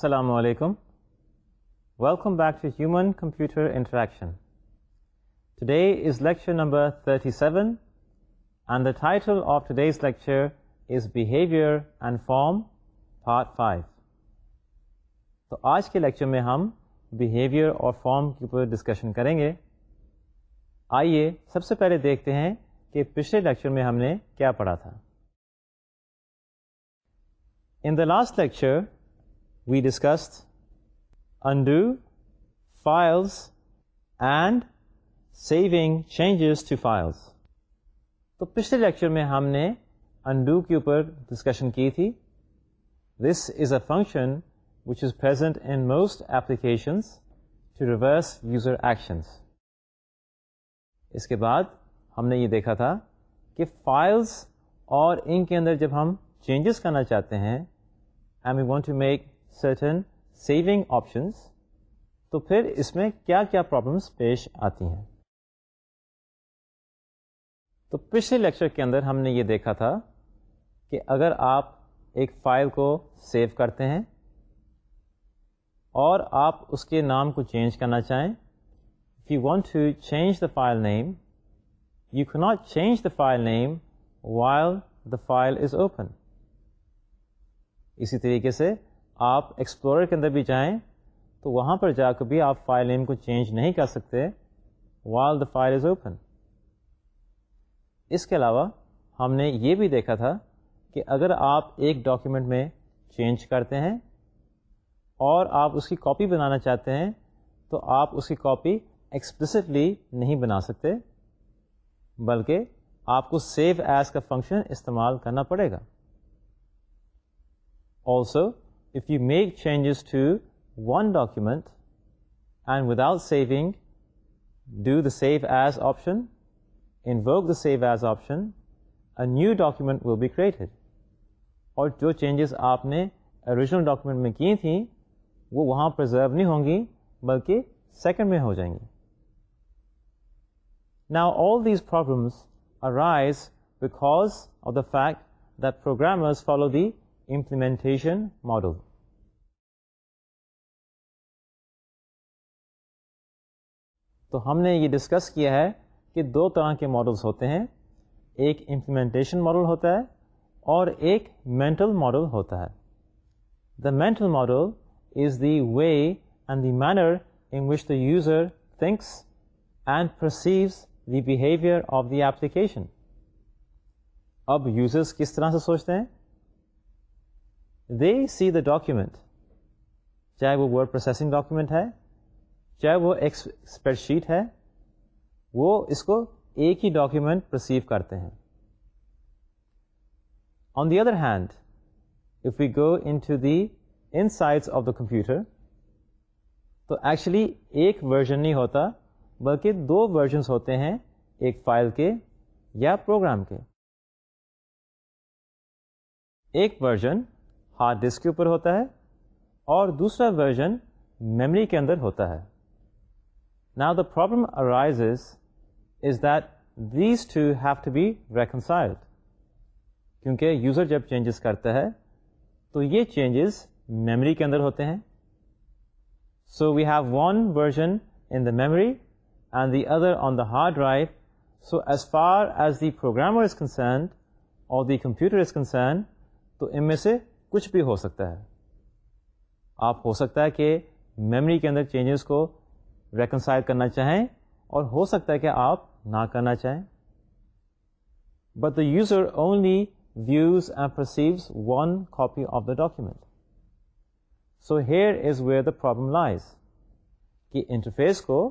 السلام علیکم welcome back to human computer interaction today is lecture number thirty seven and the title of today is lecture is behaviour and form five تو آج کے lecture میں ہم behaviour اور form کے اوپر ڈسکشن کریں گے آئیے سب سے پہلے دیکھتے ہیں کہ پچھلے لیکچر میں ہم نے کیا پڑھا تھا in the last lecture we discuss undo files and saving changes to files تو پچھلے لیکچر میں ہم نے انڈو کے اوپر ڈسکشن کی تھی this is a function which is present in most applications to reverse user actions اس کے بعد ہم نے یہ دیکھا تھا کہ فائلس اور ان کے اندر جب ہم چینجز کرنا چاہتے ہیں I you want to make certain saving options تو پھر اس میں کیا کیا پرابلمس پیش آتی ہیں تو پچھلے لیکچر کے اندر ہم نے یہ دیکھا تھا کہ اگر آپ ایک فائل کو سیو کرتے ہیں اور آپ اس کے نام کو چینج کرنا چاہیں if you want to change the file name you کی not change the file name while the file is open اسی طریقے سے آپ ایکسپلورر کے اندر بھی جائیں تو وہاں پر جا کر بھی آپ فائل نیم کو چینج نہیں کر سکتے while the file is open اس کے علاوہ ہم نے یہ بھی دیکھا تھا کہ اگر آپ ایک ڈاکیومنٹ میں چینج کرتے ہیں اور آپ اس کی کاپی بنانا چاہتے ہیں تو آپ اس کی کاپی ایکسپلسٹلی نہیں بنا سکتے بلکہ آپ کو سیو ایز کا فنکشن استعمال کرنا پڑے گا also if you make changes to one document and without saving do the save as option in work the save as option a new document will be created اور جو changes آپ نے original document میں کی تھی وہ وہاں preserve نہیں ہوں گی بلکہ سیکنڈ میں ہو جائیں گی نا all these problems arise because of the fact that programs follow the implementation model تو ہم نے یہ ڈسکس کیا ہے کہ دو طرح کے ماڈلس ہوتے ہیں ایک امپلیمنٹیشن ماڈل ہوتا ہے اور ایک مینٹل ماڈل ہوتا ہے the mental model is the way and the manner in which the user thinks and perceives the behaviour of the application اب یوزرس کس طرح سے سوچتے ہیں سی دا document چاہے وہ ورڈ پروسیسنگ ڈاکیومنٹ ہے چاہے وہ ایکس اسپریڈ شیٹ ہے وہ اس کو ایک ہی ڈاکیومنٹ پرسیو کرتے ہیں on the other hand if you go in to the insides of the computer تو ایکچولی ایک ورژن نہیں ہوتا بلکہ دو ورژنس ہوتے ہیں ایک فائل کے یا پروگرام کے ایک ورژن ہارڈ ڈسک کے اوپر ہوتا ہے اور دوسرا ورژن میمری کے اندر ہوتا ہے نا the problem arises is that these two have to be reconciled کیونکہ یوزر جب چینجز کرتا ہے تو یہ چینجز میمری کے اندر ہوتے ہیں so we have one version in the memory and the other on the hard drive so as far as the programmer is concerned اور دی کمپیوٹر از کنسرن تو ان میں سے کچھ بھی ہو سکتا ہے آپ ہو سکتا ہے کہ میمری کے اندر چینجز کو ریکنسائل کرنا چاہیں اور ہو سکتا ہے کہ آپ نہ کرنا چاہیں but the user only views and perceives one copy of the document so here is where the problem lies کہ انٹرفیس کو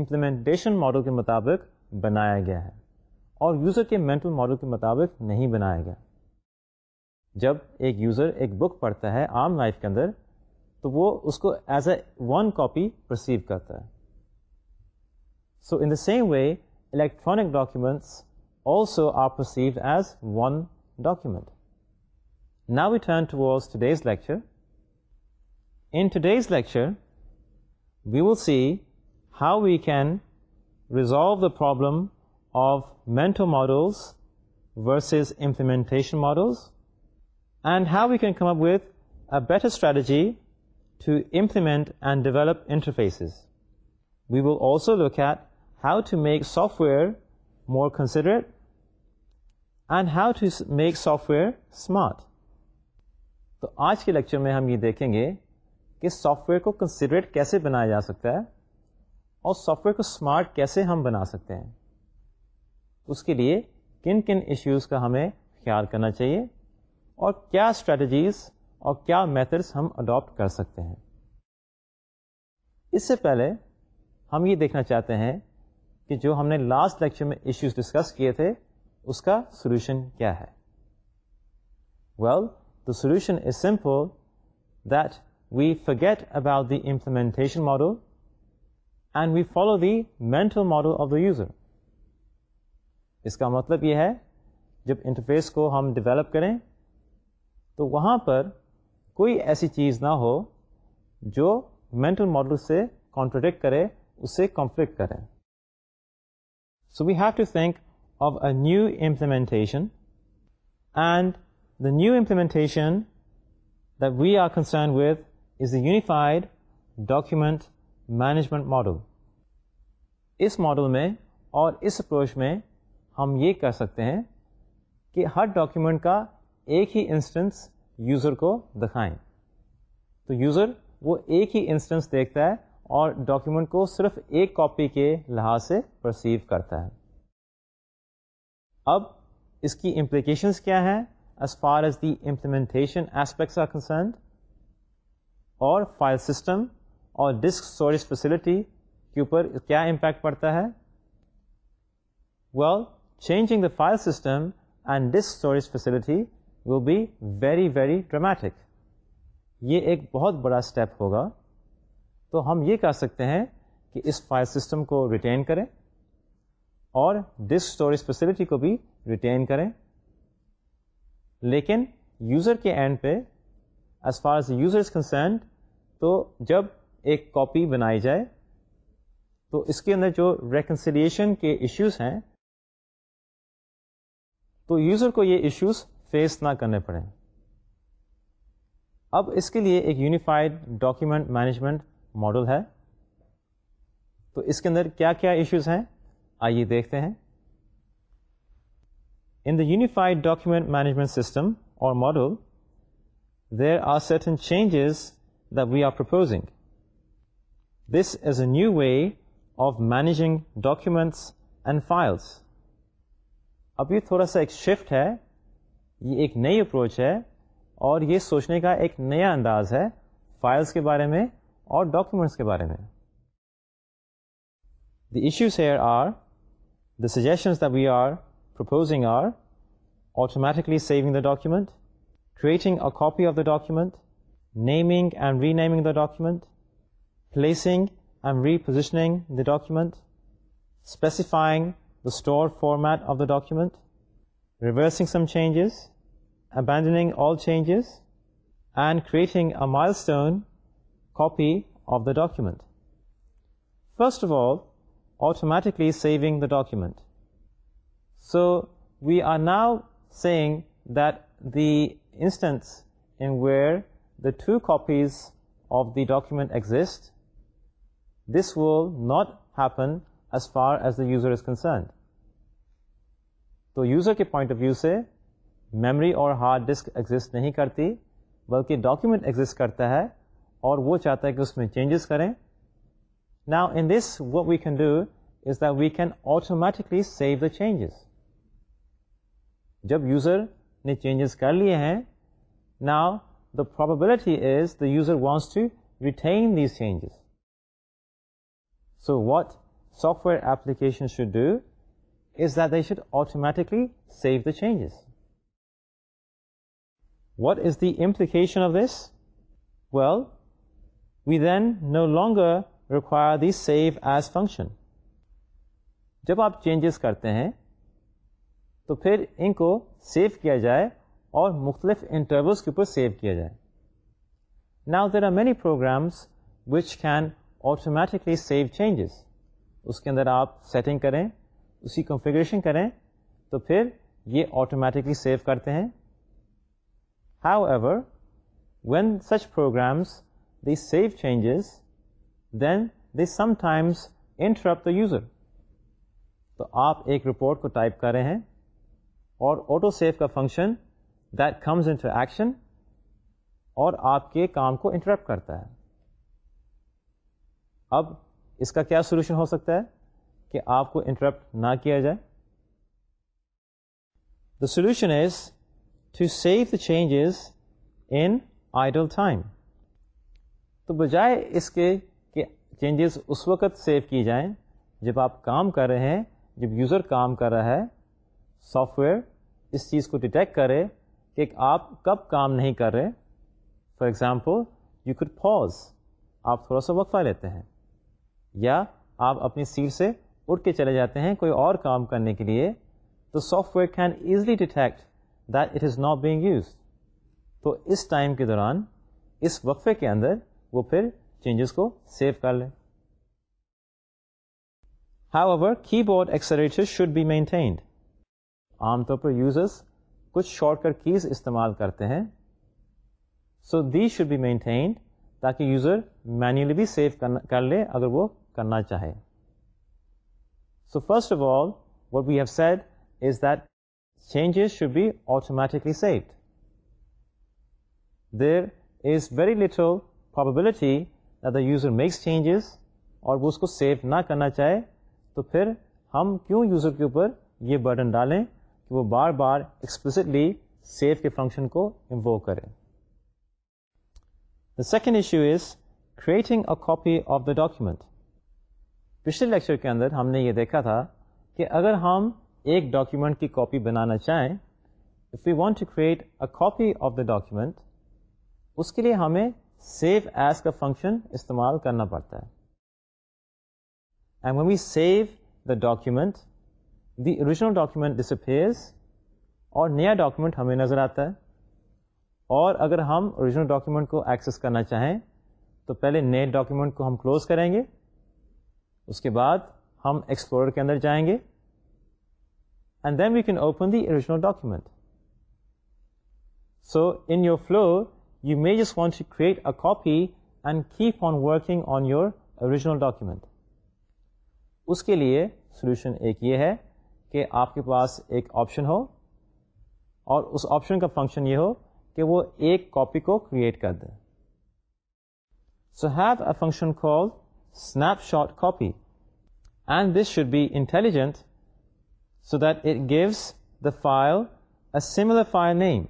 امپلیمنٹیشن ماڈل کے مطابق بنایا گیا ہے اور یوزر کے مینٹل ماڈل کے مطابق نہیں بنایا گیا جب ایک یوزر ایک بک پڑھتا ہے عام لائف کے اندر تو وہ اس کو as a one copy perceive کرتا ہے so in the same way electronic documents also are perceived as one document نا we turn to was today's lecture in today's lecture we will see how we can resolve the problem of mental models versus implementation models and how you can come up with a better strategy to implement and develop interfaces we will also look at how to make software more consider and how to make software smart تو آج کے lecture میں ہم یہ دیکھیں گے کہ software کو کنسیڈریٹ کیسے بنایا جا سکتا ہے اور سافٹ ویئر کو اسمارٹ کیسے ہم بنا سکتے ہیں اس کے لیے کن کن ایشوز کا ہمیں خیال کرنا چاہیے اور کیا اسٹریٹجیز اور کیا میتھڈس ہم اڈاپٹ کر سکتے ہیں اس سے پہلے ہم یہ دیکھنا چاہتے ہیں کہ جو ہم نے لاسٹ لیکچر میں ایشوز ڈسکس کیے تھے اس کا سولوشن کیا ہے well the solution is simple that we forget about the implementation model and we follow the mental model of the user اس کا مطلب یہ ہے جب انٹرفیس کو ہم ڈیولپ کریں تو وہاں پر کوئی ایسی چیز نہ ہو جو مینٹل ماڈل سے کانٹروڈکٹ کرے اس سے کانفلکٹ کرے so we have to think of a new implementation and the new implementation that we are concern with is a unified document management model اس ماڈل میں اور اس اپروچ میں ہم یہ کر سکتے ہیں کہ ہر ڈاکیومنٹ کا ایک ہی انسٹنس یوزر کو دکھائیں تو یوزر وہ ایک ہی انسٹنس دیکھتا ہے اور ڈاکیومنٹ کو صرف ایک کاپی کے لحاظ سے پرسیو کرتا ہے اب اس کی امپلیکیشنس کیا ہیں as far as the implementation aspects are concerned اور فائل سسٹم اور ڈسک اسٹوریج فیسلٹی کے اوپر کیا امپیکٹ پڑتا ہے well changing the file system and disk storage facility be very very dramatic یہ ایک بہت بڑا اسٹیپ ہوگا تو ہم یہ کہہ سکتے ہیں کہ اس فائل سسٹم کو ریٹین کریں اور ڈسک اسٹوریج فیسلٹی کو بھی ریٹین کریں لیکن یوزر کے اینڈ پہ as far as is concerned تو جب ایک کاپی بنائی جائے تو اس کے اندر جو ریکنسیلیشن کے ایشوز ہیں تو یوزر کو یہ ایشوز فیس نہ کرنے پڑیں اب اس کے لیے ایک یونیفائڈ ڈاکیومنٹ مینجمنٹ ماڈل ہے تو اس کے اندر کیا کیا ایشوز ہیں آئیے دیکھتے ہیں in the unified document management system اور model there are certain changes that we are proposing this is a new way of managing documents and files اب یہ تھوڑا سا ایک شفٹ ہے یہ ایک نئی اپروچ ہے اور یہ سوچنے کا ایک نیا انداز ہے فائلس کے بارے میں اور ڈاکیومنٹس کے بارے میں the issues here are the suggestions that we are proposing are automatically saving the document creating a copy of the document naming and renaming the document placing and repositioning the document specifying the store format of the document reversing some changes, abandoning all changes, and creating a milestone copy of the document. First of all, automatically saving the document. So we are now saying that the instance in where the two copies of the document exist, this will not happen as far as the user is concerned. تو user کے point of view سے memory اور hard disk exist نہیں کرتی بلکہ document exist کرتا ہے اور وہ چاہتا ہے کہ اس میں چینجز کریں now in this what we can do is the we can automatically save the changes جب یوزر نے چینجز کر لیے ہیں نا the probability is the user wants to retain these changes so what software application should do should automatically save the changes what is the implication of this well we then no longer require the save as function جب آپ changes کرتے ہیں تو پھر ان کو save کیا جائے اور مختلف intervals کے اوپر سیو کیا جائے now there are many programs which can automatically save changes اس کے اندر آپ سیٹنگ کریں اسی کنفیگریشن کریں تو پھر یہ آٹومیٹکلی سیو کرتے ہیں however when such programs the save changes then the sometimes interrupt the user تو آپ ایک رپورٹ کو ٹائپ کر رہے ہیں اور آٹو سیو کا فنکشن دیٹ کمز ایکشن اور آپ کے کام کو انٹرپٹ کرتا ہے اب اس کا کیا سولوشن ہو سکتا ہے کہ آپ کو انٹرپٹ نہ کیا جائے the solution is to save the changes in idle time تو بجائے اس کے کہ چینجز اس وقت سیو کی جائیں جب آپ کام کر رہے ہیں جب یوزر کام کر رہا ہے سافٹ ویئر اس چیز کو ڈیٹیکٹ کرے کہ آپ کب کام نہیں کر رہے for example you could pause آپ تھوڑا سا وقفہ لیتے ہیں یا آپ اپنی سیٹ سے اٹھ کے چلے جاتے ہیں کوئی اور کام کرنے کے لیے تو software can easily detect that it is not being use تو اس ٹائم کے دوران اس وقفے کے اندر وہ پھر چینجز کو سیو کر لیں however keyboard accelerator should be maintained عام طور پر یوزرس کچھ شارٹ کٹ کیز استعمال کرتے ہیں so they should be maintained تاکہ یوزر مینولی بھی سیو کر لے اگر وہ کرنا چاہے so first of all what we have said is that changes should be automatically save there is very little probability user makes changes اور وہ اس کو سیو نہ کرنا چاہے تو پھر ہم کیوں یوزر کے اوپر یہ برڈن ڈالیں کہ وہ بار بار ایکسپلسٹلی سیو کے فنکشن کو امو کریں the second issue is creating a copy of the document پچھلے لیکچر کے اندر ہم نے یہ دیکھا تھا کہ اگر ہم ایک ڈاکیومنٹ کی کاپی بنانا چاہیں if you want to create a copy of the document اس کے لیے ہمیں سیو ایز کا فنکشن استعمال کرنا پڑتا ہے and we save the document the original document disappears اور نیا ڈاکیومنٹ ہمیں نظر آتا ہے اور اگر ہم اوریجنل ڈاکیومنٹ کو ایکسیس کرنا چاہیں تو پہلے نئے ڈاکیومنٹ کو ہم کلوز کریں گے اس کے بعد ہم ایکسپلورر کے اندر جائیں گے and then we can open the original document so in your flow you may just want to create a copy and keep on working on your original document اس کے لیے سولوشن ایک یہ ہے کہ آپ کے پاس ایک آپشن ہو اور اس آپشن کا فنکشن یہ ہو کہ وہ ایک کاپی کو کریٹ کر دیں so have a function call snapshot copy and this should be intelligent so that it gives the file a similar file name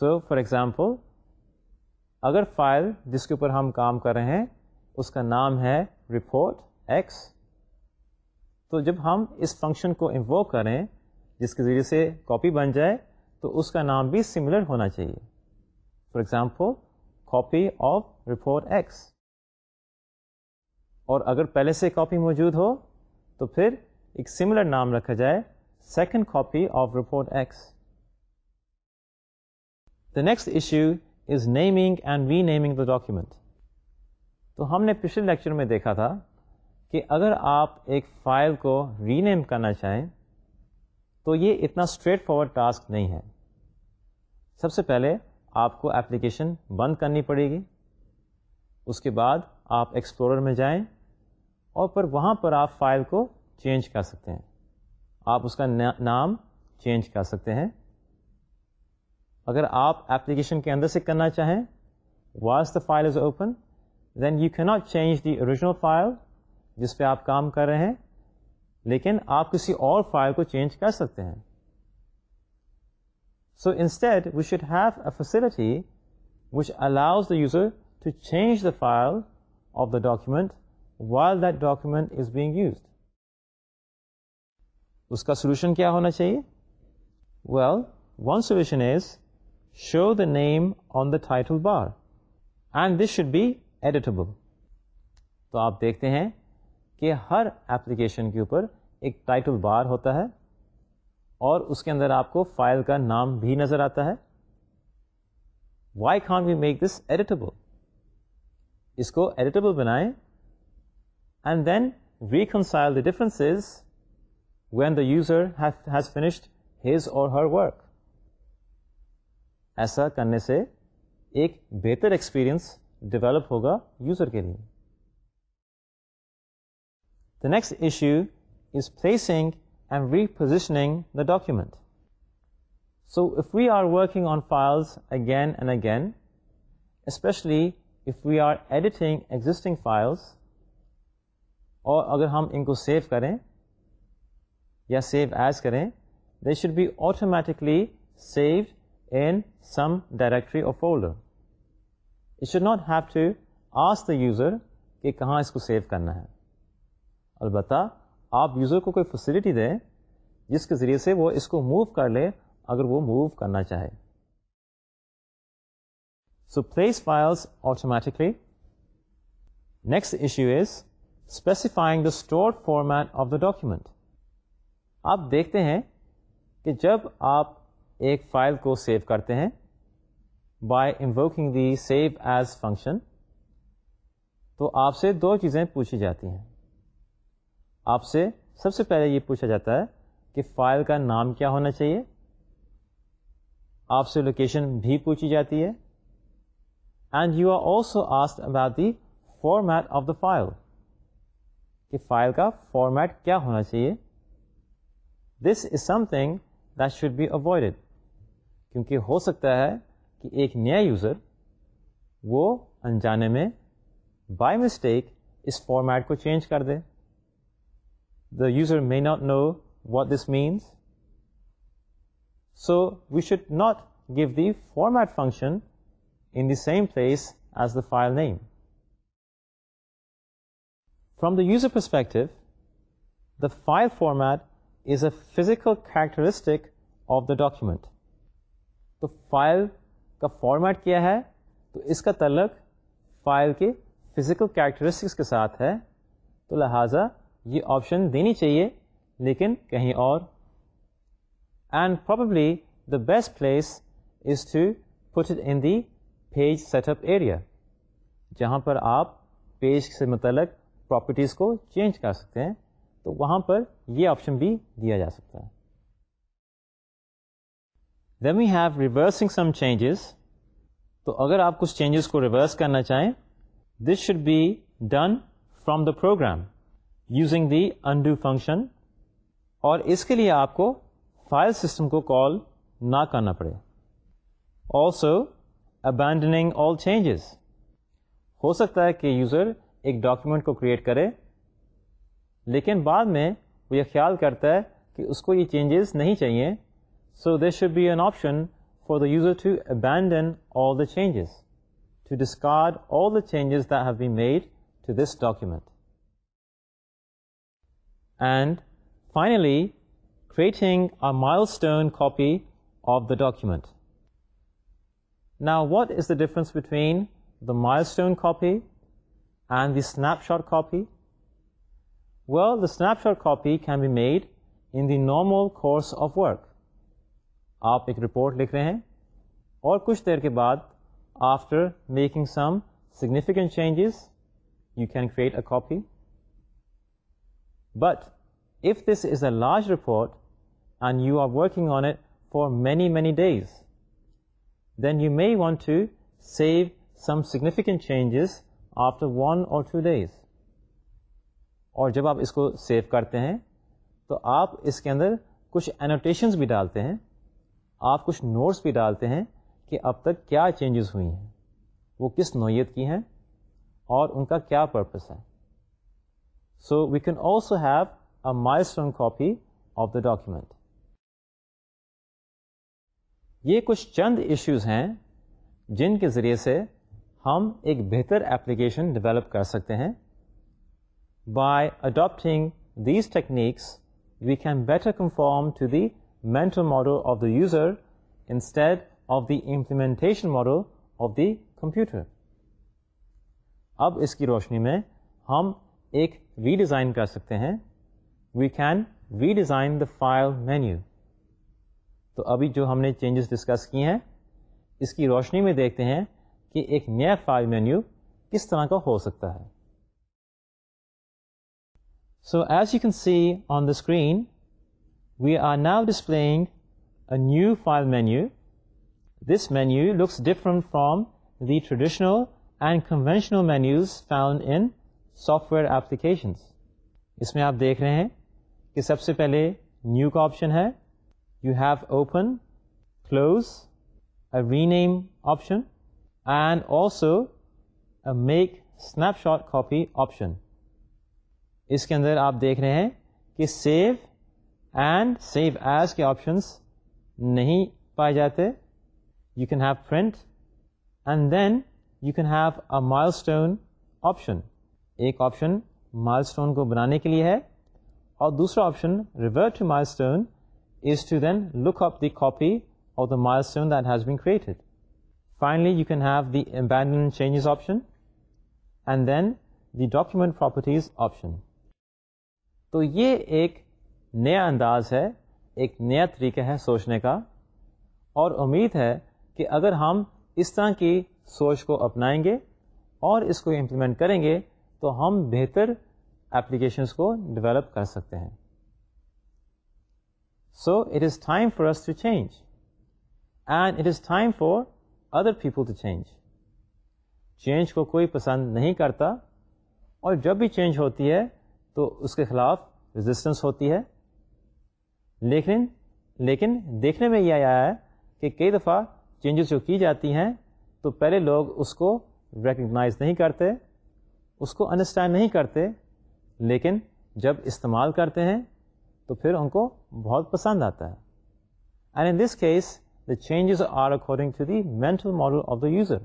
so for example اگر فائل جس کے اوپر ہم کام کر رہے ہیں اس کا نام ہے رپورٹ ایکس تو جب ہم اس فنکشن کو انوو کریں جس کے ذریعے سے کاپی بن جائے تو اس کا نام بھی سملر ہونا چاہیے for example copy of report X اور اگر پہلے سے کاپی موجود ہو تو پھر ایک سملر نام رکھا جائے second copy of report X the next issue is naming and renaming the document تو ہم نے پچھلے لیکچر میں دیکھا تھا کہ اگر آپ ایک فائل کو ری نیم کرنا چاہیں تو یہ اتنا اسٹریٹ فارورڈ ٹاسک نہیں ہے سب سے پہلے آپ کو اپلیکیشن بند کرنی پڑے گی اس کے بعد آپ ایکسپلورر میں جائیں اور پر وہاں پر آپ فائل کو چینج کر سکتے ہیں آپ اس کا نام چینج کر سکتے ہیں اگر آپ اپلیکیشن کے اندر سے کرنا چاہیں was the file is open then you کی not change the original file جس پہ آپ کام کر رہے ہیں لیکن آپ کسی اور فائل کو چینج کر سکتے ہیں so instead we should have a facility which allows the user to change the file of the document while document is being used اس کا سولوشن کیا ہونا چاہیے well one solution is show the name on the title bar and this should be editable تو آپ دیکھتے ہیں کہ ہر ایپلیکیشن کے اوپر ایک ٹائٹل بار ہوتا ہے اور اس کے اندر آپ کو فائل کا نام بھی نظر آتا ہے why can we make this editable اس کو ایڈیٹبل بنائیں اینڈ دین وی کن سائل the differences when the user has finished his or her work ایسا کرنے سے ایک بہتر ایکسپیرئنس ڈیولپ ہوگا یوزر کے لیے the next issue is placing and repositioning the document so if we are working on files again and again especially if we are editing existing files اور اگر ہم ان کو سیو کریں یا سیو ایز کریں they should be automatically save in some directory اور should not have to ask the user کہ کہاں اس کو سیو کرنا ہے البتہ آپ یوزر کو کوئی فیسلٹی دیں جس کے ذریعے سے وہ اس کو موو کر لے اگر وہ موو کرنا چاہے so place files automatically next issue is specifying the store format of the document آپ دیکھتے ہیں کہ جب آپ ایک فائل کو سیو کرتے ہیں by invoking the save as function تو آپ سے دو چیزیں پوچھی جاتی ہیں آپ سے سب سے پہلے یہ پوچھا جاتا ہے کہ فائل کا نام کیا ہونا چاہیے آپ سے لوکیشن بھی پوچھی جاتی ہے and you are also asked about the format of the file کہ فائل کا فارمیٹ کیا ہونا چاہیے this is something that should be avoid کیونکہ ہو سکتا ہے کہ ایک نیا یوزر وہ انجانے میں بائی مسٹیک اس فارمیٹ کو چینج کر دے the user may not know what this means so we should not give the format function in the same place as the file name from the user perspective the file format is a physical characteristic of the document تو file کا format کیا ہے تو اس کا تعلق file کے physical characteristics کے ساتھ ہے تو لہٰذا یہ آپشن دینی چاہیے لیکن کہیں اور and probably the best place is to put in the page set up area جہاں پر آپ پیج سے متعلق پراپرٹیز کو چینج کر سکتے ہیں تو وہاں پر یہ آپشن بھی دیا جا سکتا ہے then we have reversing some changes تو اگر آپ کچھ چینجز کو ریورس کرنا چاہیں this should be done from the program using the undo function اور اس کے لیے آپ کو فائل سسٹم کو کال نہ کرنا پڑے آلسو ابینڈنگ آل چینجز ہو سکتا ہے کہ یوزر ایک ڈاکیومنٹ کو کریٹ کرے لیکن بعد میں وہ یہ خیال کرتا ہے کہ اس کو یہ چینجز نہیں چاہیے so this should be an option for the user to abandon all the changes to discard all the changes the have be made to this document and finally creating a milestone copy of the document نا what is the difference between the stern copy and the snapshot copy well the snapshot copy can be made in the normal course of work آپ ایک report لکھ رہے ہیں اور کچھ دیر کے بعد after making some significant changes you can create a copy but if this is a large report and you are working on it for many many days then you may want to save some significant changes after one اور two days اور جب آپ اس کو save کرتے ہیں تو آپ اس کے اندر کچھ انوٹیشنس بھی ڈالتے ہیں آپ کچھ نوٹس بھی ڈالتے ہیں کہ اب تک کیا چینجز ہوئی ہیں وہ کس نوعیت کی ہیں اور ان کا کیا پرپز ہے so we can also have a milestone copy of the document یہ کچھ چند ایشوز ہیں جن کے ذریعے سے ہم ایک بہتر ایپلیکیشن ڈیولپ کر سکتے ہیں by adapting these techniques we can better conform to the mental model of the user instead of the implementation model of the computer اب اس کی روشنی میں ہم ایک ری ڈیزائن کر سکتے ہیں we can redesign the file menu تو ابھی جو ہم نے چینجز ڈسکس کی ہیں اس کی روشنی میں دیکھتے ہیں کہ ایک نیا فائل مینیو کس طرح کا ہو سکتا ہے so as you can see on the screen we are now displaying a new file menu this menu looks different from the traditional and conventional menus found in software applications اس میں آپ دیکھ رہے ہیں کہ سب سے پہلے نیو کا آپشن ہے you have open close a rename option and also make snapshot copy option اس کے اندر آپ دیکھ رہے ہیں کہ سیو اینڈ سیو ایز کے آپشنس نہیں پائے جاتے you can have print and then you can have a milestone option ایک آپشن مائل اسٹون کو بنانے کے لیے ہے اور دوسرا option river stern us to then look of the copy of the milestone does been created finally you can have the environment changes option and then the document properties option تو یہ ایک نیا انداز ہے ایک نیا طریقہ ہے سوچنے کا اور امید ہے کہ اگر ہم اس طرح کی سوچ کو اپنائیں گے اور اس کو امپلیمنٹ کریں گے تو ہم بہتر اپلیکیشنز کو ڈیولپ کر سکتے ہیں so it is time for us to change and it is time for other to change. Change کو کوئی پسند نہیں کرتا اور جب بھی چینج ہوتی ہے تو اس کے خلاف رزسٹینس ہوتی ہے لیکن لیکن دیکھنے میں یہ آیا ہے کہ کئی دفعہ چینجز جو کی جاتی ہیں تو پہلے لوگ اس کو ریکگنائز نہیں کرتے اس کو انڈرسٹینڈ نہیں کرتے لیکن جب استعمال کرتے ہیں تو پھر ان کو بہت پسند آتا ہے and in this case changes are according to the mental model of the user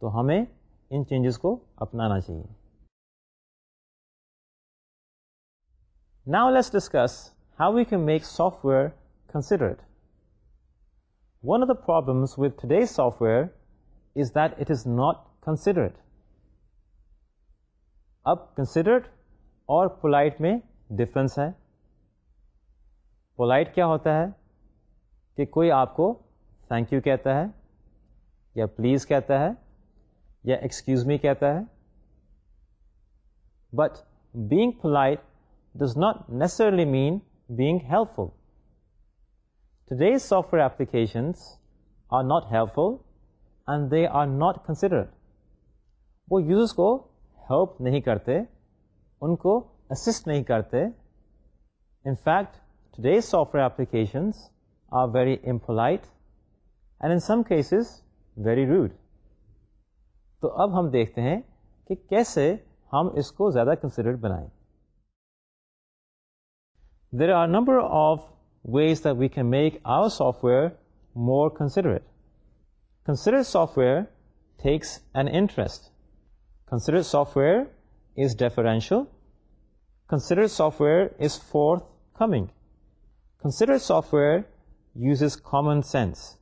تو ہمیں ان چینجز کو اپنانا چاہیے now let's discuss how you can make software considered one of the problems with these software is that it is not considered اب considered اور پولاٹ میں difference ہے پولاٹ کیا ہوتا ہے کہ کوئی آپ کو تھینک یو کہتا ہے یا پلیز کہتا ہے یا ایکسکیوز می کہتا ہے but being polite does not necessarily mean being helpful today's software applications are not helpful and they are not consider وہ یوزرس کو ہیلپ نہیں کرتے ان کو اسسٹ نہیں کرتے in fact today's software applications very impolite and in some cases very rude تو اب ہم دیکھتے ہیں کہ کیسے ہم اس کو زیادہ کنسیڈر بنائیں there are number of ways that we can make our software more considered consider software takes an interest consider software is deferential consider software is forthcoming consider software uses common sense,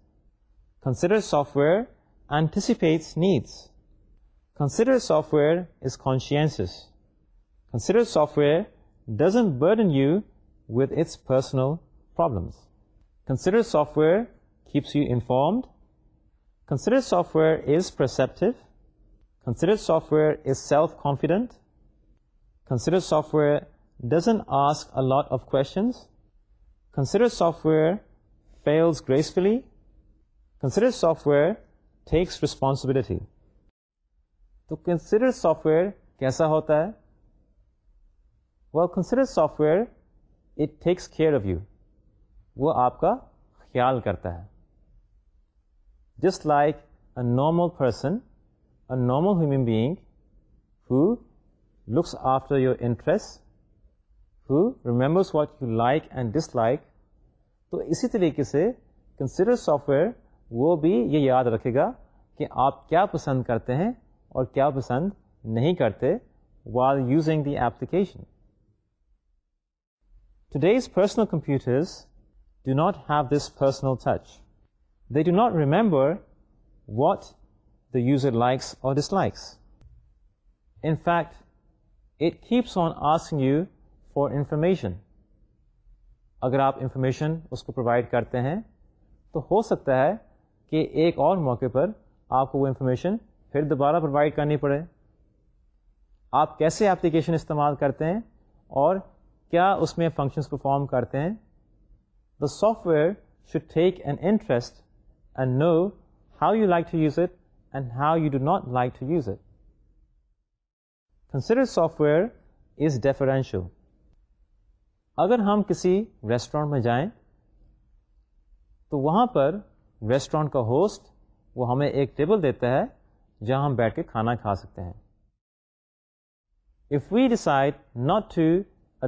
considers software, anticipates needs, considers software is conscientious, considers software doesn't burden you with its personal problems, considers software keeps you informed, considers software is perceptive, considers software is self-confident, considers software doesn't ask a lot of questions, considers software fail gracefully consider software takes responsibility تو consider software کیسا ہوتا ہے وہ consider software it takes care of you وہ آپ کا خیال کرتا ہے ڈس like a normal person a normal human being who looks after your interest who remembers what you like and dislike تو اسی طریقے سے کنسیڈر سافٹ ویئر وہ بھی یہ یاد رکھے گا کہ آپ کیا پسند کرتے ہیں اور کیا پسند نہیں کرتے وار using the application to days personal computers do not have this personal touch they do not remember what the user likes اور dislikes in fact it keeps on asking you for information اگر آپ information اس کو provide کرتے ہیں تو ہو سکتا ہے کہ ایک اور موقع پر آپ کو وہ انفارمیشن پھر دوبارہ پرووائڈ کرنی پڑے آپ کیسے اپلیکیشن استعمال کرتے ہیں اور کیا اس میں فنکشنس پرفارم کرتے ہیں the software should take an interest and know how you like to use it and how you do not like to use it consider software is deferential اگر ہم کسی restaurant میں جائیں تو وہاں پر ریسٹورینٹ کا host وہ ہمیں ایک ٹیبل دیتا ہے جہاں ہم بیٹھ کے کھانا کھا سکتے ہیں if we decide not to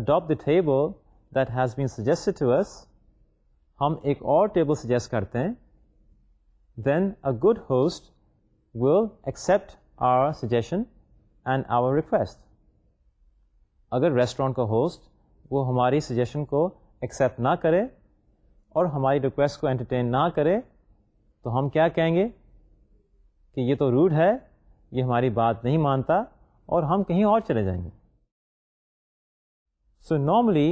adapt table that has been suggest to us ہم ایک اور ٹیبل سجیسٹ کرتے ہیں then a good host will accept our suggestion and our request اگر ریسٹورینٹ کا ہوسٹ وہ ہماری سجیشن کو ایکسیپٹ نہ کرے اور ہماری ریکویسٹ کو انٹرٹین نہ کرے تو ہم کیا کہیں گے کہ یہ تو روڈ ہے یہ ہماری بات نہیں مانتا اور ہم کہیں اور چلے جائیں گے so normally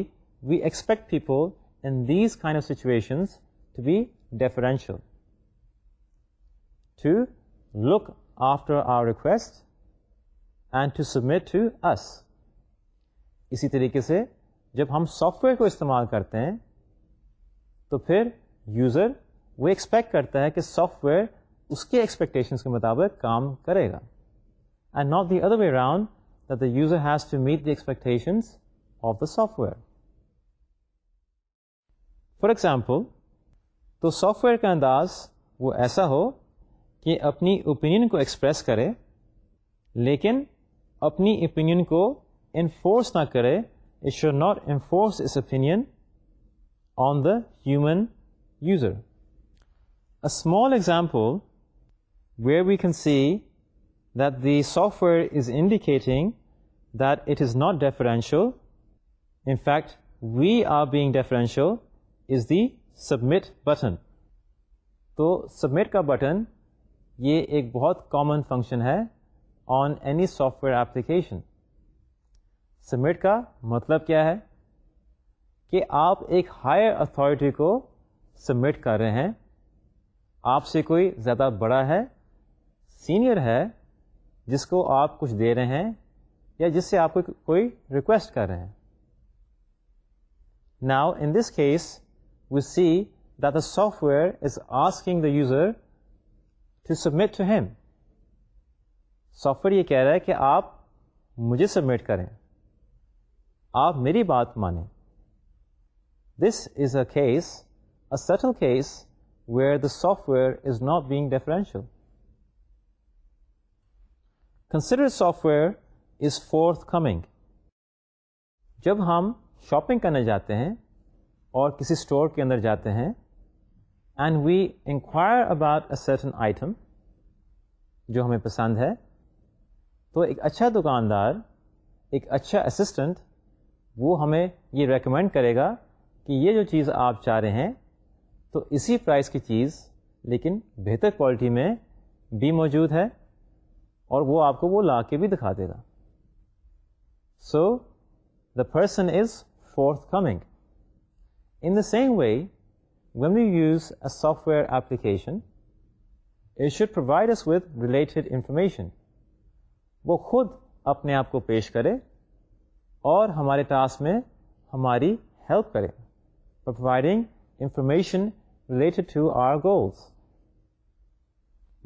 we expect people in these kind of situations to be deferential to look after our request and to submit to us اسی طریقے سے جب ہم سافٹ ویئر کو استعمال کرتے ہیں تو پھر یوزر وہ ایکسپیکٹ کرتا ہے کہ سافٹ ویئر اس کے ایکسپیکٹیشنس کے مطابق کام کرے گا and not the other way round that the user has to meet the expectations of the software for example تو سافٹ ویئر کا انداز وہ ایسا ہو کہ اپنی اوپینین کو ایکسپریس کرے لیکن اپنی اوپینین کو انفورس نہ کرے it should not enforce its opinion on the human user a small example where we can see that the software is indicating that it is not deferential in fact we are being deferential is the submit button تو submit کا button یہ ایک بہت common function ہے on any software application submit کا مطلب کیا ہے کہ آپ ایک ہائر اتھارٹی کو سبمٹ کر رہے ہیں آپ سے کوئی زیادہ بڑا ہے سینئر ہے جس کو آپ کچھ دے رہے ہیں یا جس سے آپ کو کوئی ریکویسٹ کر رہے ہیں now in this case we see the software is asking the user to submit to him software یہ کہہ رہا ہے کہ آپ مجھے سبمٹ کریں آپ میری بات مانیں this is a case a subtle case where the software is not being deferential consider software is forthcoming جب ہم شاپنگ کرنے جاتے ہیں اور کسی اسٹور کے اندر جاتے ہیں and we enquire about a certain item جو ہمیں پسند ہے تو ایک اچھا دکاندار ایک اچھا اسسٹنٹ وہ ہمیں یہ ریکمینڈ کرے گا کہ یہ جو چیز آپ چاہ رہے ہیں تو اسی پرائز کی چیز لیکن بہتر کوالٹی میں بھی موجود ہے اور وہ آپ کو وہ لا کے بھی دکھا دے گا so the person is forthcoming in the same way when you use a software application it should provide us with related information وہ خود اپنے آپ کو پیش کرے اور ہمارے ٹاسک میں ہماری ہیلپ کریں providing information related to our goals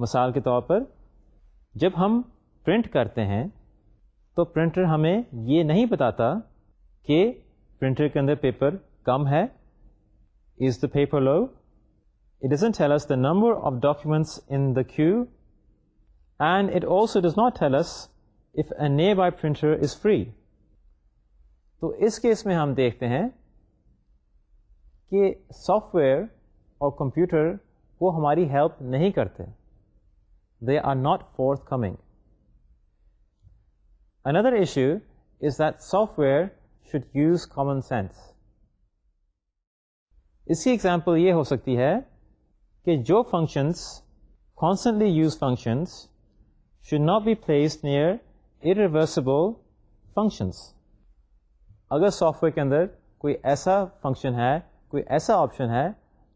مثال کے طور پر جب ہم پرنٹ کرتے ہیں تو پرنٹر ہمیں یہ نہیں بتاتا کہ پرنٹر کے اندر پیپر کم ہے is the paper low it doesn't ask the number of documents in the queue and it also does not ask if اے نی بائی پرنٹر از فری تو اس کیس میں ہم دیکھتے ہیں کہ سافٹ ویئر اور کمپیوٹر وہ ہماری ہیلپ نہیں کرتے they are not fourth coming another issue is that software should use common sense اس کی ایگزامپل یہ ہو سکتی ہے کہ جو functions constantly use functions should not be place near irreversible functions اگر سافٹ ویئر کے اندر کوئی ایسا فنکشن ہے کوئی ایسا آپشن ہے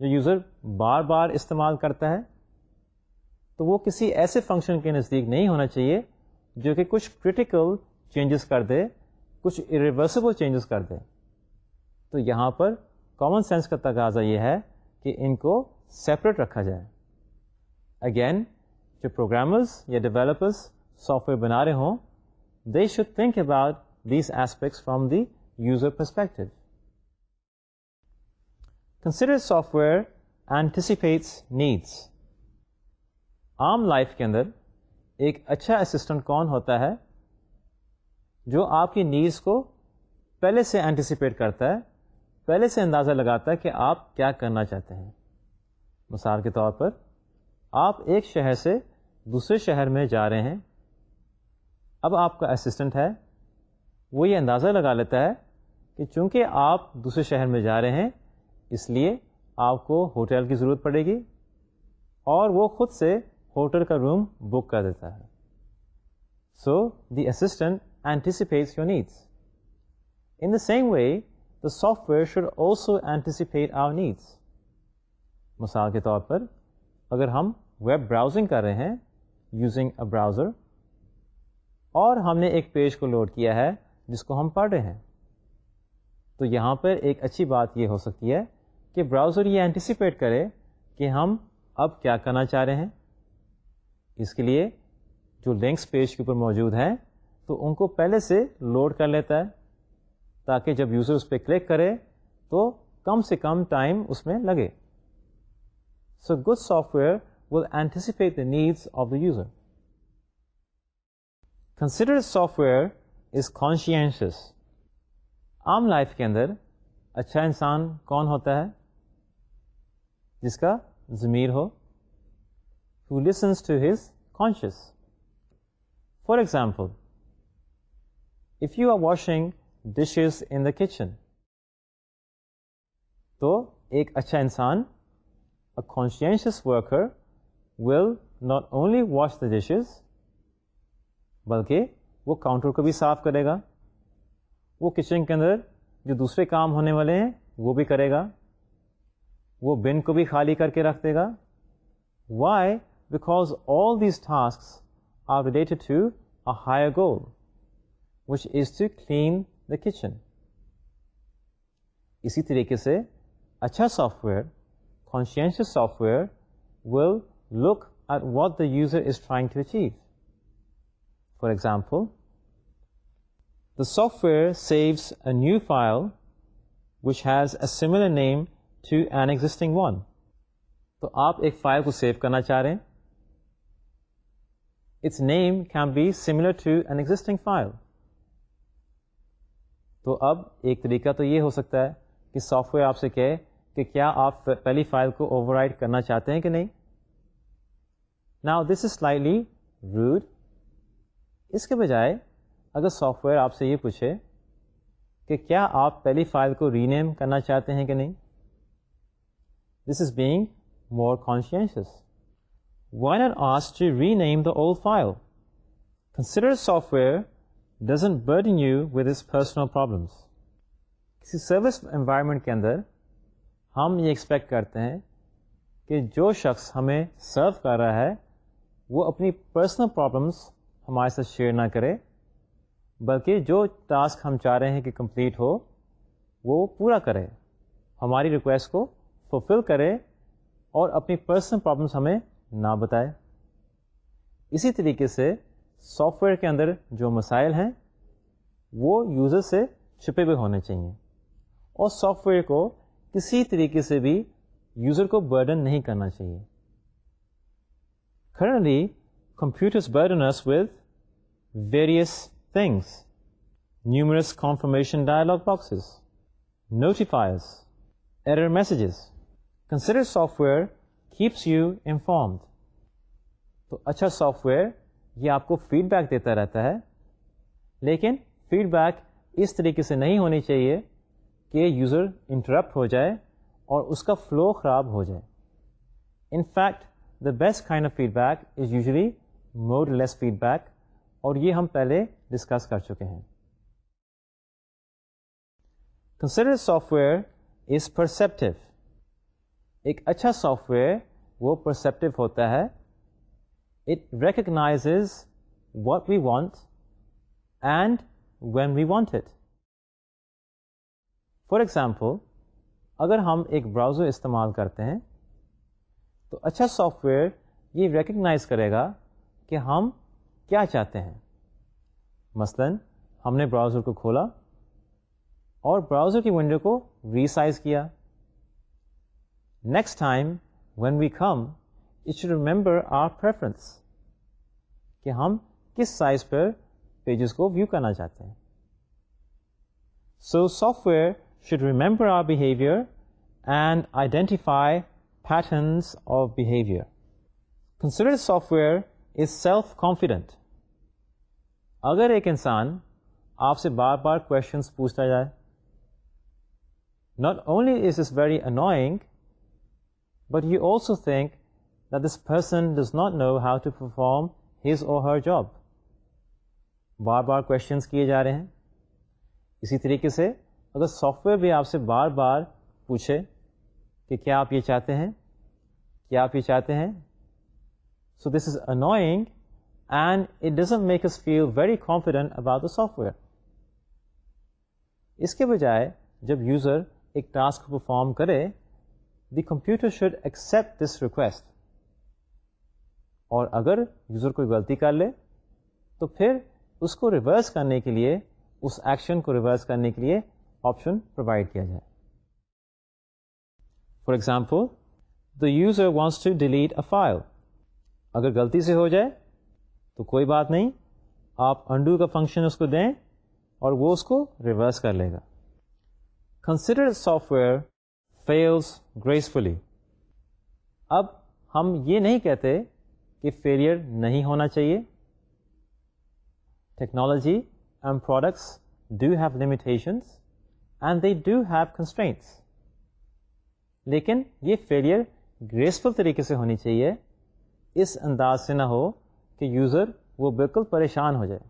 جو یوزر بار بار استعمال کرتا ہے تو وہ کسی ایسے فنکشن کے نزدیک نہیں ہونا چاہیے جو کہ کچھ کرٹیکل چینجز کر دے کچھ ارریورسبل چینجز کر دے تو یہاں پر کامن سینس کا تقاضا یہ ہے کہ ان کو سیپریٹ رکھا جائے اگین جو پروگرامرز یا ڈیولپرس سافٹ ویئر بنا رہے ہوں they should think about these aspects from the user perspective consider software anticipates needs عام لائف کے اندر ایک اچھا اسسٹنٹ کون ہوتا ہے جو آپ کی نیڈس کو پہلے سے اینٹیسپیٹ کرتا ہے پہلے سے اندازہ لگاتا ہے کہ آپ کیا کرنا چاہتے ہیں مثال کے طور پر آپ ایک شہر سے دوسرے شہر میں جا رہے ہیں اب آپ کا اسسٹنٹ ہے وہ یہ اندازہ لگا لیتا ہے کہ چونکہ آپ دوسرے شہر میں جا رہے ہیں اس لیے آپ کو ہوٹل کی ضرورت پڑے گی اور وہ خود سے ہوٹل کا روم بک کر دیتا ہے so the assistant anticipates your needs in the same way the software should also anticipate our needs مثال کے طور پر اگر ہم ویب براؤزنگ کر رہے ہیں یوزنگ اے براؤزر اور ہم نے ایک پیج کو لوڈ کیا ہے جس کو ہم پڑھ رہے ہیں تو یہاں پر ایک اچھی بات یہ ہو سکتی ہے کہ براؤزر یہ اینٹیسپیٹ کرے کہ ہم اب کیا کرنا چاہ رہے ہیں اس کے لیے جو لنکس پیج کے اوپر موجود ہیں تو ان کو پہلے سے لوڈ کر لیتا ہے تاکہ جب یوزر اس پہ کلک کرے تو کم سے کم ٹائم اس میں لگے so good software will anticipate the needs of the user consider software is conscientious عام لائف کے اندر اچھا انسان کون ہوتا ہے جس کا ضمیر ہو who listens to his conscience for example if you are washing dishes in the kitchen تو ایک اچھا انسان a conscientious worker will not only wash the dishes بلکہ وہ کاؤنٹر کو بھی صاف کرے گا وہ کچن کے اندر جو دوسرے کام ہونے والے ہیں وہ بھی کرے گا وہ بن کو بھی خالی کر کے رکھ دے گا why because all these task are related to a higher goal which is to clean the kitchen اسی طریقے سے اچھا software conscientious software will look at what the user is trying to achieve for example software saves a new file which has a similar name to an existing one تو آپ ایک file کو save کرنا چاہ رہے ہیں its name can be similar to an existing file تو اب ایک طریقہ تو یہ ہو سکتا ہے کہ سافٹ ویئر آپ سے کہے کہ کیا آپ پہلی فائل کو اوور کرنا چاہتے ہیں کہ نہیں now this is slightly rude اس کے بجائے اگر سافٹ ویئر آپ سے یہ پوچھے کہ کیا آپ پہلی فائل کو ری نیم کرنا چاہتے ہیں کہ نہیں this is being more conscious wine are us to rename the old file consider software doesn't بر you with is personal problems کسی سروس انوائرمنٹ کے اندر ہم یہ ایکسپیکٹ کرتے ہیں کہ جو شخص ہمیں سرو کر رہا ہے وہ اپنی پرسنل پرابلمس ہمارے ساتھ شیئر نہ کرے بلکہ جو ٹاسک ہم چاہ رہے ہیں کہ کمپلیٹ ہو وہ پورا کرے ہماری ریکویسٹ کو فلفل کرے اور اپنی پرسنل پرابلمس ہمیں نہ بتائے اسی طریقے سے سافٹ ویئر کے اندر جو مسائل ہیں وہ یوزر سے چھپے ہوئے ہونے چاہیے اور سافٹ ویئر کو کسی طریقے سے بھی یوزر کو برڈن نہیں کرنا چاہیے کھڑی computers burdens with various things numerous confirmation dialog boxes notifiers error messages consider software keeps you inform تو اچھا سافٹ ویئر یہ آپ کو فیڈ بیک دیتا رہتا ہے لیکن فیڈ بیک اس طریقے سے نہیں ہونی چاہیے کہ یوزر انٹرپٹ ہو جائے اور اس کا فلو خراب ہو جائے in fact the best kind of feedback is usually more less feedback اور یہ ہم پہلے ڈسکس کر چکے ہیں consider software is perceptive ایک اچھا سافٹ ویئر وہ پرسیپٹیو ہوتا ہے it recognise what we want and when we want it for example اگر ہم ایک براؤزر استعمال کرتے ہیں تو اچھا سافٹ ویئر یہ ریکگنائز کرے گا کہ ہم کیا چاہتے ہیں مثلا ہم نے براؤزر کو کھولا اور براؤزر کی ونڈو کو ریسائز کیا next time when we come it should remember our preference کہ ہم کس سائز پر پیجز کو ویو کرنا چاہتے ہیں so software should remember our behaviour and identify patterns of behaviour consider software is self confident اگر ایک انسان آپ سے بار بار کوشچنس پوچھتا جائے not only is is very annoying but you also think that this person does not know have to perform his or her job بار بار questions کیے جا رہے ہیں اسی طریقے سے اگر سافٹ ویئر بھی آپ سے بار بار پوچھے کہ کیا آپ یہ چاہتے ہیں کیا آپ یہ چاہتے ہیں so this is annoying and it doesn't make us feel very confident about the software اس کے بجائے جب یوزر ایک ٹاسک پرفارم کرے the computer should accept this request اور اگر یوزر کوئی غلطی کر لے تو پھر اس کو ریورس کرنے کے لیے اس ایکشن کو ریورس کرنے کے لیے آپشن پرووائڈ کیا جائے for example the user wants to delete a file. اگر غلطی سے ہو جائے تو کوئی بات نہیں آپ انڈو کا فنکشن اس کو دیں اور وہ اس کو ریورس کر لے گا consider software fails gracefully اب ہم یہ نہیں کہتے کہ فیلئر نہیں ہونا چاہیے technology and products do have limitations and they do have constraints لیکن یہ فیلئر گریسفل طریقے سے ہونی چاہیے اس انداز سے نہ ہو کہ یوزر وہ بالکل پریشان ہو جائے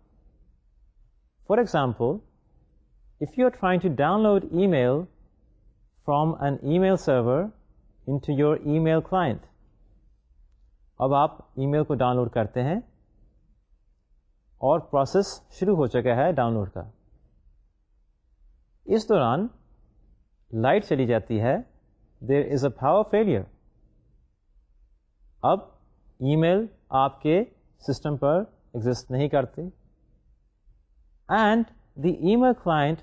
for example if you are trying to download email from an email server into your email client اب آپ ای میل کو ڈاؤن لوڈ کرتے ہیں اور پروسیس شروع ہو چکا ہے ڈاؤن لوڈ کا اس دوران لائٹ چلی جاتی ہے there is a power failure اب ای میل آپ کے سسٹم پر ایگزٹ نہیں کرتے and the email client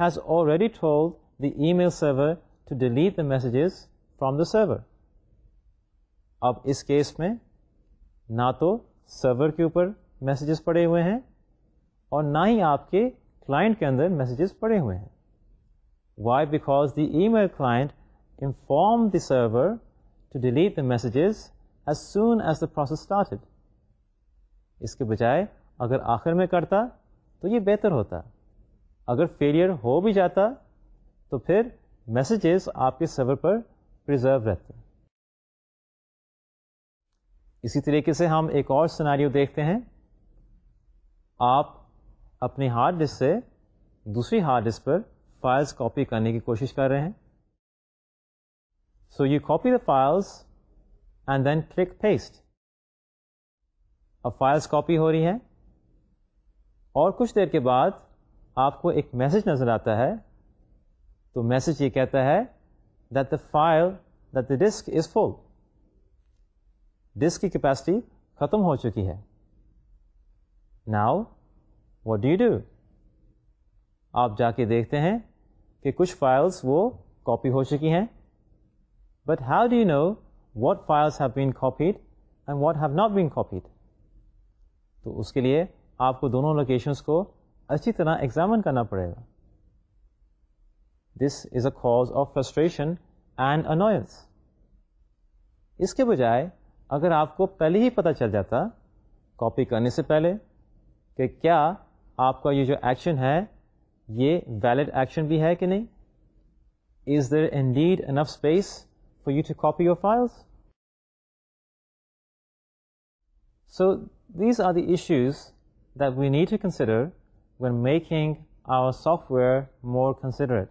has already told the email server to delete the messages from the server اب اس کیس میں نہ تو سرور کے اوپر میسیجز پڑے ہوئے ہیں اور نہ ہی آپ کے کلائنٹ کے اندر میسیجز پڑے ہوئے ہیں why because the email client inform the server to delete the messages soon as the process process started اس کے بجائے اگر آخر میں کرتا تو یہ بہتر ہوتا اگر فیلئر ہو بھی جاتا تو پھر میسیجز آپ کے سرور پر پرزرو رہتے اسی طریقے سے ہم ایک اور سناریو دیکھتے ہیں آپ اپنی ہارڈ ڈسک سے دوسری ہارڈ ڈسک پر فائلس کاپی کرنے کی کوشش کر رہے ہیں so you copy the files and then click paste اب فائلس کاپی ہو رہی ہیں اور کچھ دیر کے بعد آپ کو ایک میسج نظر آتا ہے تو میسج یہ کہتا ہے that the file that the disk is full disk کی کیپیسٹی ختم ہو چکی ہے ناؤ واٹ ڈو یو آپ جا کے دیکھتے ہیں کہ کچھ فائلس وہ کاپی ہو چکی ہیں but how do you know what files have been copied and what have not been copied تو اس کے لیے آپ کو دونوں لوکیشنس کو اچھی طرح ایگزامن کرنا پڑے گا this is a cause of frustration and annoyance اس کے بجائے اگر آپ کو پہلے ہی پتہ چل جاتا کاپی کرنے سے پہلے کہ کیا آپ کا یہ جو ایکشن ہے یہ ویلڈ ایکشن بھی ہے کہ نہیں is there an lead enough space you to copy your files so these are the issues that we need to consider we when making our software more considered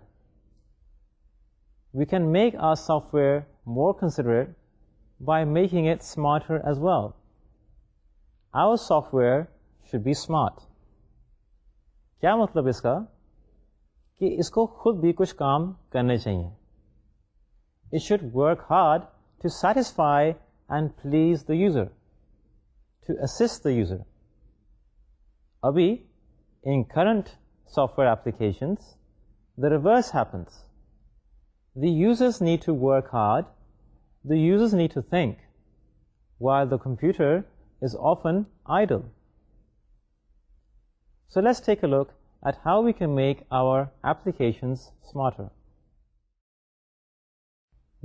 we can make our software more considered by making it smart as well our software should be smart کیا مطلب اس کا کہ اس کو خود بھی کچھ کام کرنے چاہئیں It should work hard to satisfy and please the user, to assist the user. Abhi, in current software applications, the reverse happens. The users need to work hard, the users need to think, while the computer is often idle. So let's take a look at how we can make our applications smarter.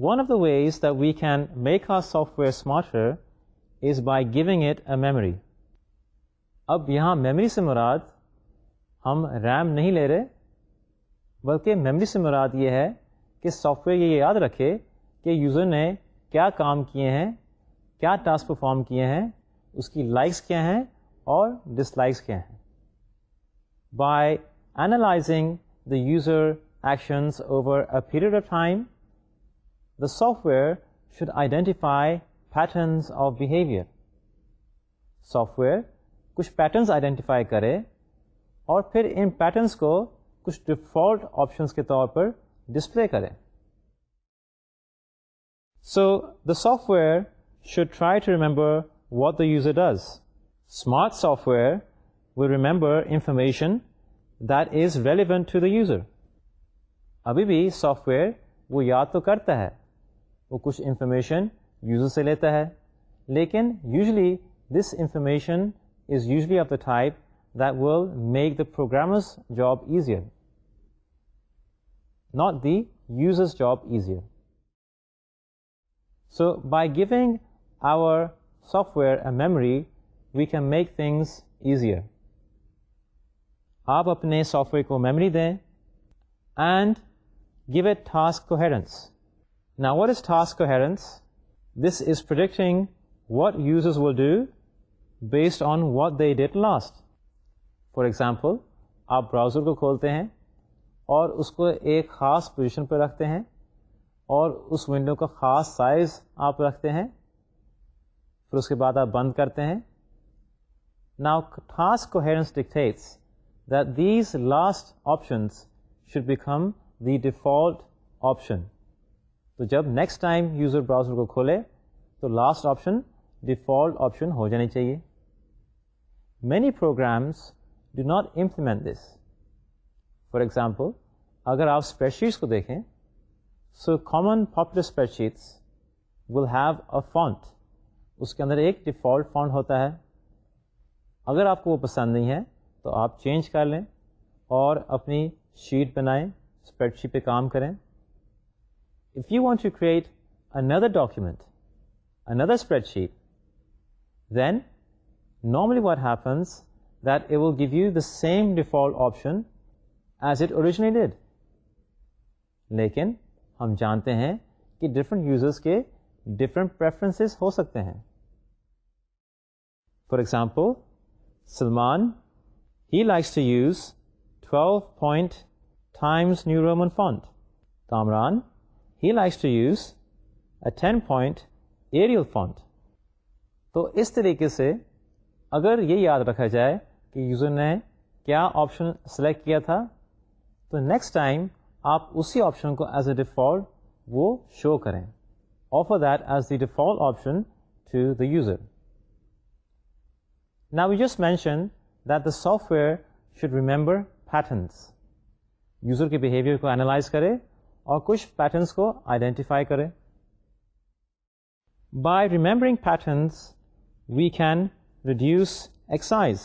One of the way is the we can make Hare software smart where is by going it a memory اب یہاں memory سے مراد ہم RAM نہیں لے رہے بلکہ memory سے مراد یہ ہے کہ سافٹ ویئر یہ یاد رکھے کہ یوزر نے کیا کام کیے ہیں کیا ٹاسک پرفارم کیے ہیں اس کی لائکس کیا ہیں اور ڈس لائکس کیا ہیں by analysing the user actions over a period of time the software should identify patterns of behaviour software کچھ پیٹرنس آئیڈینٹیفائی کرے اور پھر ان پیٹرنس کو کچھ ڈیفالٹ آپشنس کے طور پر ڈسپلے کرے so the software should try to remember what the user does smart software will remember information that is relevant to the user ابھی بھی سافٹ ویئر وہ یاد تو کرتا ہے وہ کچھ انفارمیشن یوزر سے لیتا ہے لیکن usually this information is usually of the type that will make the programmer's job easier not the user's job easier so by giving our software a memory we can make things easier آپ اپنے software کو memory دیں and give a task کو نا what is ٹھاس کو ہیئرنس this is predicting what یوزز will do you based on what that last for example آپ browser کو کھولتے ہیں اور اس کو ایک خاص پوزیشن پہ رکھتے ہیں اور اس ونڈو کا خاص سائز آپ رکھتے ہیں پھر اس کے بعد آپ بند کرتے ہیں نا ٹھاس کو ہیئرنس ducks these last options should become the default option تو جب نیکسٹ ٹائم یوزر براؤزر کو کھولے تو لاسٹ آپشن ڈیفالٹ آپشن ہو جانی چاہیے many programs do not implement this for example اگر آپ اسپریڈ شیٹس کو دیکھیں so common popular spreadsheets will have a font اس کے اندر ایک ڈیفالٹ فونٹ ہوتا ہے اگر آپ کو وہ پسند نہیں ہے تو آپ چینج کر لیں اور اپنی شیٹ بنائیں اسپریڈ شیٹ پہ کام کریں ندر ڈاکومینٹ اندر spreadsheet then normally what happens that E will give you the same default option as it originated لیکن ہم جانتے ہیں کہ ڈفرنٹ یوزرس کے ڈفرنٹ پریفرنس ہو سکتے ہیں for example Salman he likes to use twelve point Times New Roman font Kamran he likes to use a ten point Arial font تو اس طریقے سے اگر یہ یاد رکھا جائے کہ یوزر نے کیا آپشن سلیکٹ کیا تھا تو نیکسٹ ٹائم آپ اسی آپشن کو ایز اے ڈیفالٹ وہ شو کریں offer that as the default option to the user نا we just mention that the software should remember patterns user کے بہیویئر کو اینالائز کرے اور کچھ پیٹرنس کو آئیڈینٹیفائی کریں by remembering patterns we can reduce excise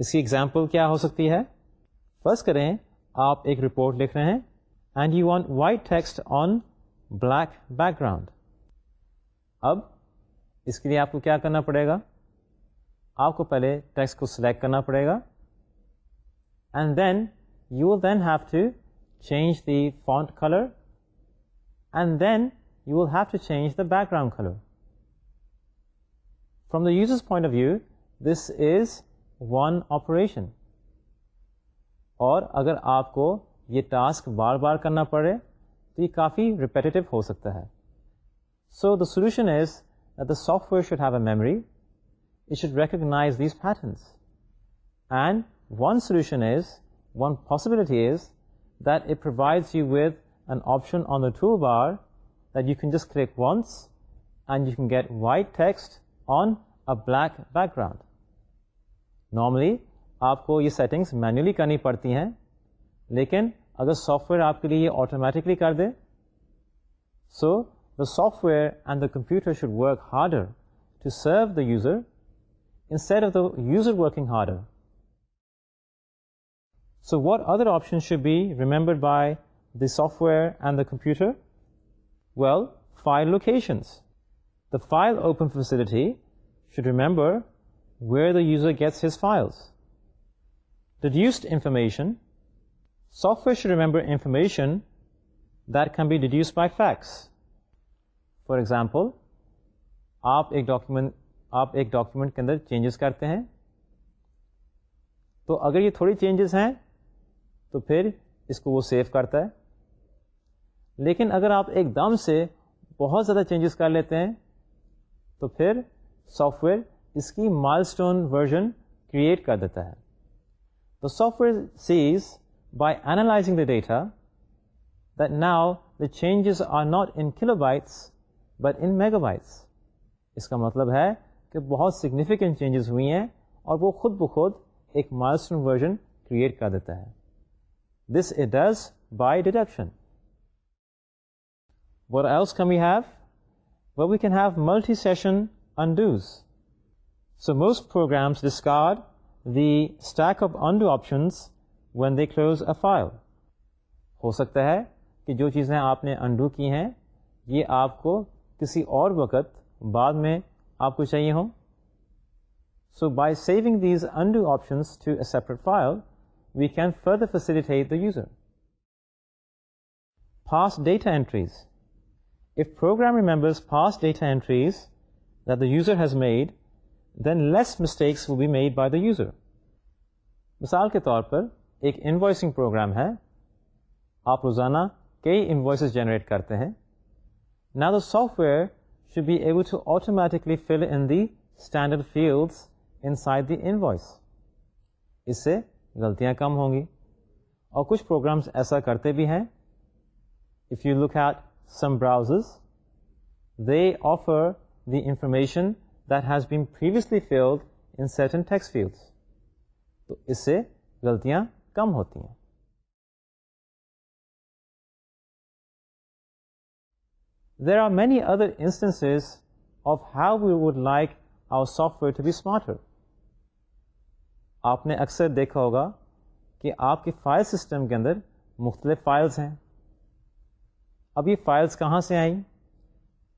اس کی ایگزامپل کیا ہو سکتی ہے فرسٹ کریں آپ ایک رپورٹ لکھ رہے ہیں and you want white text on black background اب اس کے لیے آپ کو کیا کرنا پڑے گا آپ کو پہلے ٹیکسٹ کو سلیکٹ کرنا پڑے گا and then you then have to change the font colour and then you will have to change the background colour from the user's point of view this is one operation اور اگر آپ کو یہ task بار بار کرنا پڑے تو یہ کافی repetitive ہو سکتا ہے so the solution is the software should have a memory it should recognise these patterns and one solution is one possibility is that it provides you with an option on the toolbar that you can just click once and you can get white text on a black background normally آپ کو یہ settings manually کرنی پڑتی ہیں لیکن اگر software آپ کے لیے یہ آٹومیٹکلی کر دے so the software and the computer should work harder to serve the user instead of the user working harder so what other option should be remembered by the software and the computer well file locations the file open facility should remember where the user gets his files information. Information software should remember information that can be deduced by facts for example آپ ایک document آپ ایک document کے اندر changes کرتے ہیں تو اگر یہ تھوڑی چینجز ہیں تو پھر اس کو وہ سیو کرتا ہے لیکن اگر آپ ایک دم سے بہت زیادہ چینجز کر لیتے ہیں تو پھر سافٹ ویئر اس کی مائل اسٹون ورژن کریٹ کر دیتا ہے تو software sees by analysing the data that now the changes are not in kilobytes but in megabytes اس کا مطلب ہے کہ بہت سگنیفیکینٹ چینجز ہوئی ہیں اور وہ خود بخود ایک مائل اسٹون ورژن کریٹ کر دیتا ہے this it's by deduction view we can have multi session endorse so most programs discard the stack up undo options when the cruise a file ہو سکتا ہے کہ جو چیزیں آپ نے انڈو کی ہیں یہ آپ کو کسی اور وقت بعد میں آپ کو چاہیے ہوں so by saving these undo options to a separate file we can further facilitate user fast data entries if program remembers fast data entries data user has made لیسٹیک مثال کے طور پر ایک انوائسنگ پروگرام ہے آپ روزانہ کئی انوائسز جنریٹ کرتے ہیں نا دو سافٹ ویئر شوڈ بی ایو automatically fill in the standard fields inside the invoice اس سے غلطیاں کم ہوں گی اور کچھ پروگرامس ایسا کرتے بھی ہیں if you look at some browse they offer the information that has been previously filled in certain text fields تو اس سے غلطیاں کم ہوتی ہیں there are many other instance of have you would like our software to be smart آپ نے اکثر دیکھا ہوگا کہ آپ کے فائل سسٹم کے اندر مختلف فائلز ہیں اب یہ فائلز کہاں سے آئیں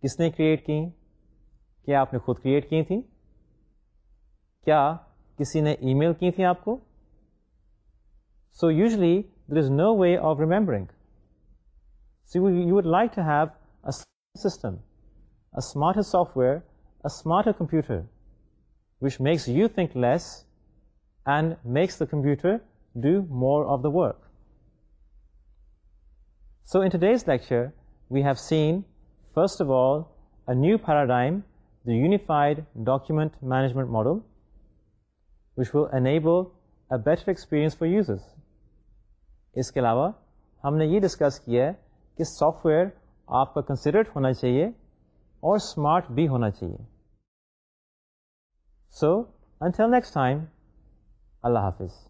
کس نے کریٹ کی کیا آپ نے خود کریٹ کی تھیں کیا کسی نے ای میل کی تھیں آپ کو so usually there is no way of remembering so you would like to have a system a smart software a smart computer which makes you think less and makes the computer do more of the work so in these lecture we have seen first of all a new paradigm the unified document management model which enable a better experience for users اس کے علاوہ ہم نے یہ discuss کیا ہے کہ software آپ کا کنسیڈرڈ ہونا چاہیے اور اسمارٹ بھی ہونا چاہیے سو ان نیکسٹ ٹائم اللہ حافظ